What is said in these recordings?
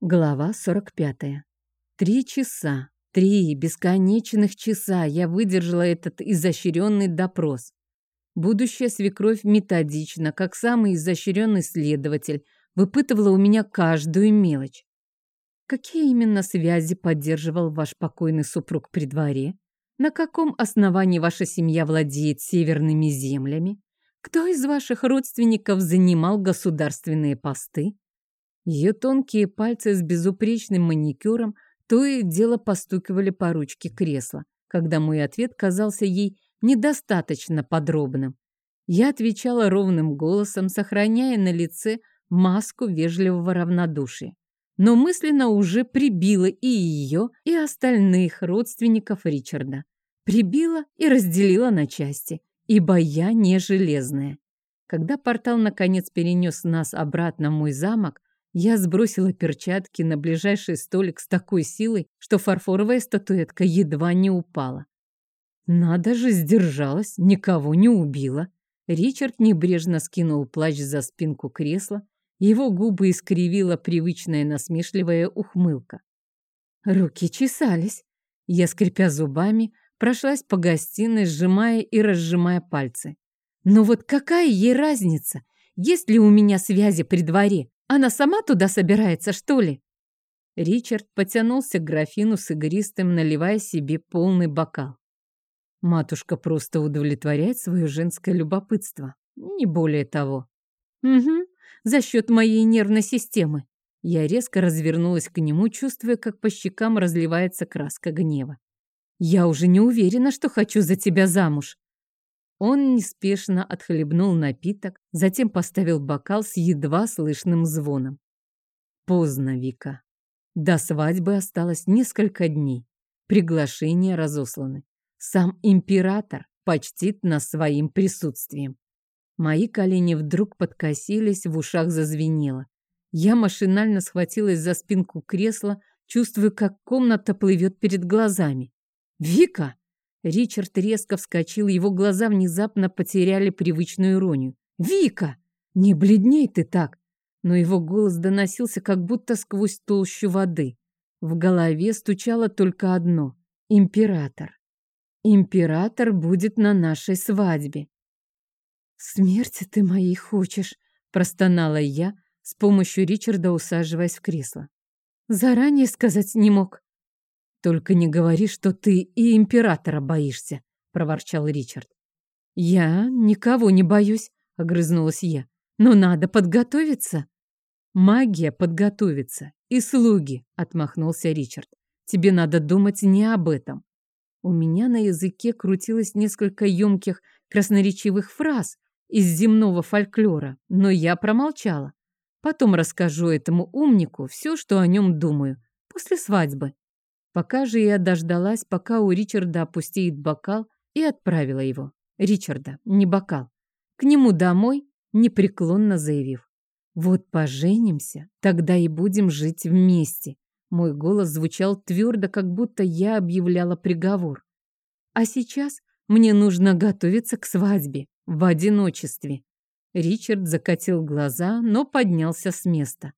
Глава 45. Три часа, три бесконечных часа я выдержала этот изощренный допрос. Будущая свекровь методично, как самый изощренный следователь, выпытывала у меня каждую мелочь. Какие именно связи поддерживал ваш покойный супруг при дворе? На каком основании ваша семья владеет северными землями? Кто из ваших родственников занимал государственные посты? Ее тонкие пальцы с безупречным маникюром то и дело постукивали по ручке кресла, когда мой ответ казался ей недостаточно подробным. Я отвечала ровным голосом, сохраняя на лице маску вежливого равнодушия. Но мысленно уже прибила и ее, и остальных родственников Ричарда. Прибила и разделила на части, ибо я не железная. Когда портал наконец перенес нас обратно в мой замок, я сбросила перчатки на ближайший столик с такой силой, что фарфоровая статуэтка едва не упала. Надо же, сдержалась, никого не убила. Ричард небрежно скинул плащ за спинку кресла, его губы искривила привычная насмешливая ухмылка. Руки чесались. Я, скрипя зубами, прошлась по гостиной, сжимая и разжимая пальцы. Но вот какая ей разница, есть ли у меня связи при дворе? Она сама туда собирается, что ли?» Ричард потянулся к графину с игристым, наливая себе полный бокал. Матушка просто удовлетворяет свое женское любопытство, не более того. «Угу, за счет моей нервной системы». Я резко развернулась к нему, чувствуя, как по щекам разливается краска гнева. «Я уже не уверена, что хочу за тебя замуж. Он неспешно отхлебнул напиток, затем поставил бокал с едва слышным звоном. Поздно, Вика. До свадьбы осталось несколько дней. Приглашения разосланы. Сам император почтит нас своим присутствием. Мои колени вдруг подкосились, в ушах зазвенело. Я машинально схватилась за спинку кресла, чувствуя, как комната плывет перед глазами. «Вика!» Ричард резко вскочил, его глаза внезапно потеряли привычную иронию. «Вика! Не бледней ты так!» Но его голос доносился как будто сквозь толщу воды. В голове стучало только одно — император. Император будет на нашей свадьбе. «Смерти ты моей хочешь», — простонала я, с помощью Ричарда усаживаясь в кресло. «Заранее сказать не мог». «Только не говори, что ты и императора боишься», — проворчал Ричард. «Я никого не боюсь», — огрызнулась я. «Но надо подготовиться». «Магия подготовится. И слуги», — отмахнулся Ричард. «Тебе надо думать не об этом». У меня на языке крутилось несколько емких красноречивых фраз из земного фольклора, но я промолчала. Потом расскажу этому умнику все, что о нем думаю, после свадьбы. Пока же я дождалась, пока у Ричарда опустеет бокал, и отправила его. Ричарда, не бокал. К нему домой, непреклонно заявив. Вот поженимся, тогда и будем жить вместе. Мой голос звучал твердо, как будто я объявляла приговор. А сейчас мне нужно готовиться к свадьбе в одиночестве. Ричард закатил глаза, но поднялся с места.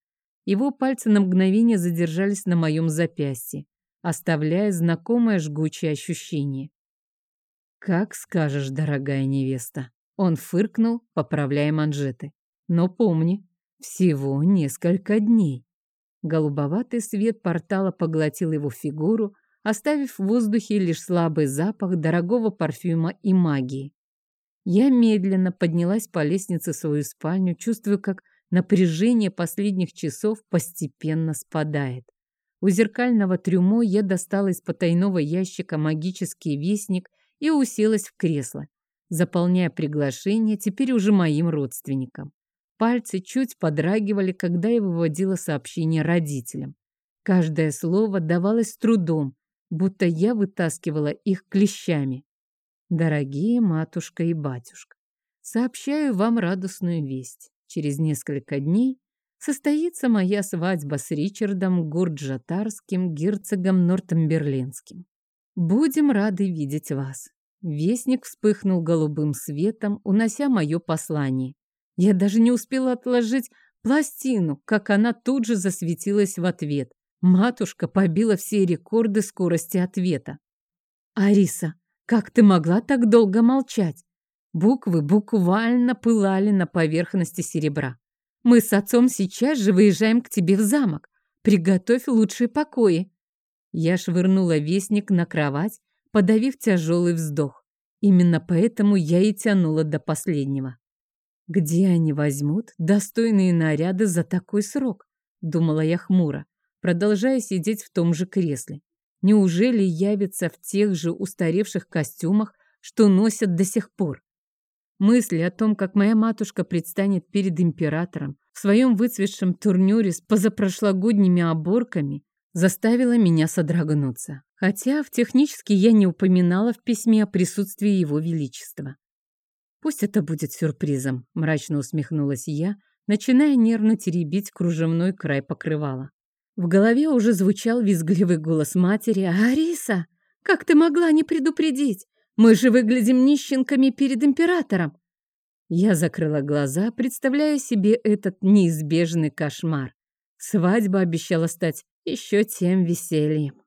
Его пальцы на мгновение задержались на моем запястье оставляя знакомое жгучее ощущение. «Как скажешь, дорогая невеста!» Он фыркнул, поправляя манжеты. «Но помни, всего несколько дней». Голубоватый свет портала поглотил его фигуру, оставив в воздухе лишь слабый запах дорогого парфюма и магии. Я медленно поднялась по лестнице в свою спальню, чувствуя, как напряжение последних часов постепенно спадает. У зеркального трюмо я достала из потайного ящика магический вестник и уселась в кресло, заполняя приглашение теперь уже моим родственникам. Пальцы чуть подрагивали, когда я выводила сообщение родителям. Каждое слово давалось трудом, будто я вытаскивала их клещами. Дорогие матушка и батюшка, сообщаю вам радостную весть. Через несколько дней состоится моя свадьба с Ричардом Гурджатарским, герцогом Нортамберлинским. Будем рады видеть вас. Вестник вспыхнул голубым светом, унося мое послание. Я даже не успела отложить пластину, как она тут же засветилась в ответ. Матушка побила все рекорды скорости ответа. «Ариса, как ты могла так долго молчать?» Буквы буквально пылали на поверхности серебра. «Мы с отцом сейчас же выезжаем к тебе в замок. Приготовь лучшие покои». Я швырнула вестник на кровать, подавив тяжелый вздох. Именно поэтому я и тянула до последнего. «Где они возьмут достойные наряды за такой срок?» — думала я хмуро, продолжая сидеть в том же кресле. Неужели явятся в тех же устаревших костюмах, что носят до сих пор? Мысли о том, как моя матушка предстанет перед императором в своем выцветшем турнюре с позапрошлогодними оборками, заставила меня содрогнуться. Хотя в технически я не упоминала в письме о присутствии его величества. Пусть это будет сюрпризом, мрачно усмехнулась я, начиная нервно теребить кружевной край покрывала. В голове уже звучал визгливый голос матери. «Ариса, как ты могла не предупредить? Мы же выглядим нищенками перед императором!» Я закрыла глаза, представляя себе этот неизбежный кошмар. Свадьба обещала стать еще тем весельем.